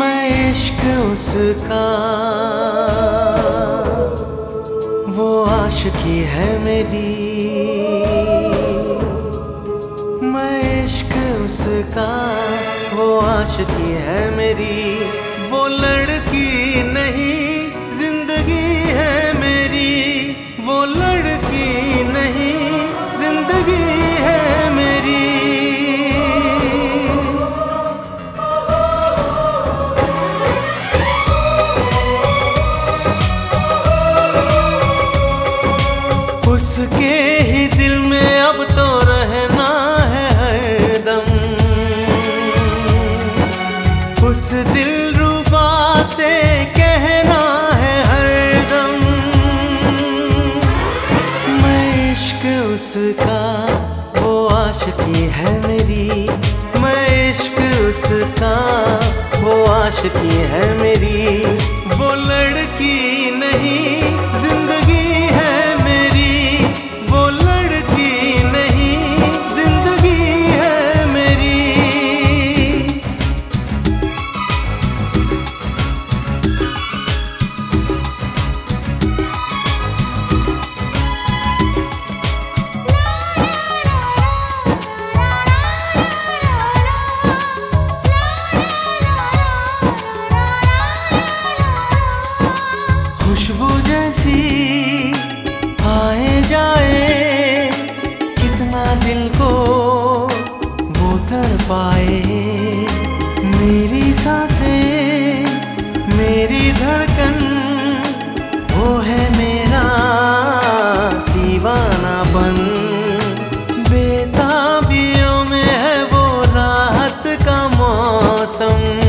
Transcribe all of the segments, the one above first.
मैं इश्क उसका। वो आशिकी है मेरी। मैं इश्क उसका। वो आशिकी है मेरी। वो लड़की नहीं उसके ही दिल में अब तो रहना है हरदम। उस दिल रुबा से कहना है हरदम। मैं इश्क उसका, वो आशिकी है मेरी। मैं इश्क उसका, वो आशिकी है मेरी। वो लड़की जैसी आए जाए, कितना दिल को वो तड़ पाए। मेरी साँसें, मेरी धड़कन, वो है मेरा दीवानापन। बेताबियों में है वो राहत का मौसम।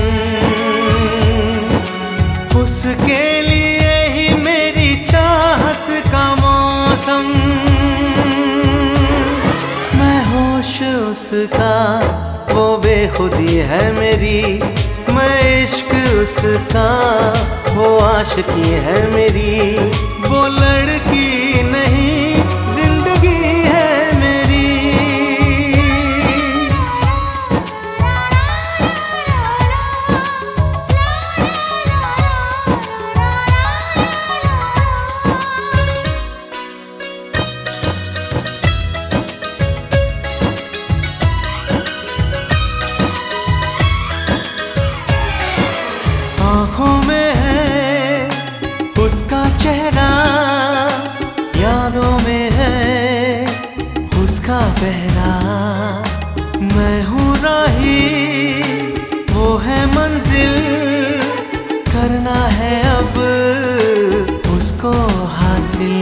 उसका वो बेखुदी है मेरी। मैं इश्क उसका वो आशिकी है मेरी। वो लड़की मंजिल करना है अब, उसको हासिल।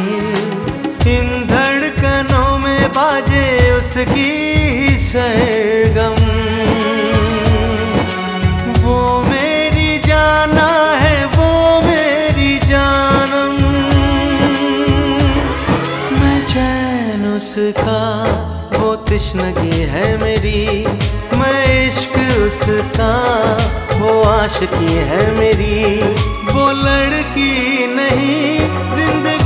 इन धड़कनों में बाजे उसकी सरगम। वो मेरी जाना है, वो मेरी मैं चैन उसका, वो तिश्नगी है मेरी। मैं इश्क उसका आशिकी है मेरी। वो लड़की नहीं ज़िंदगी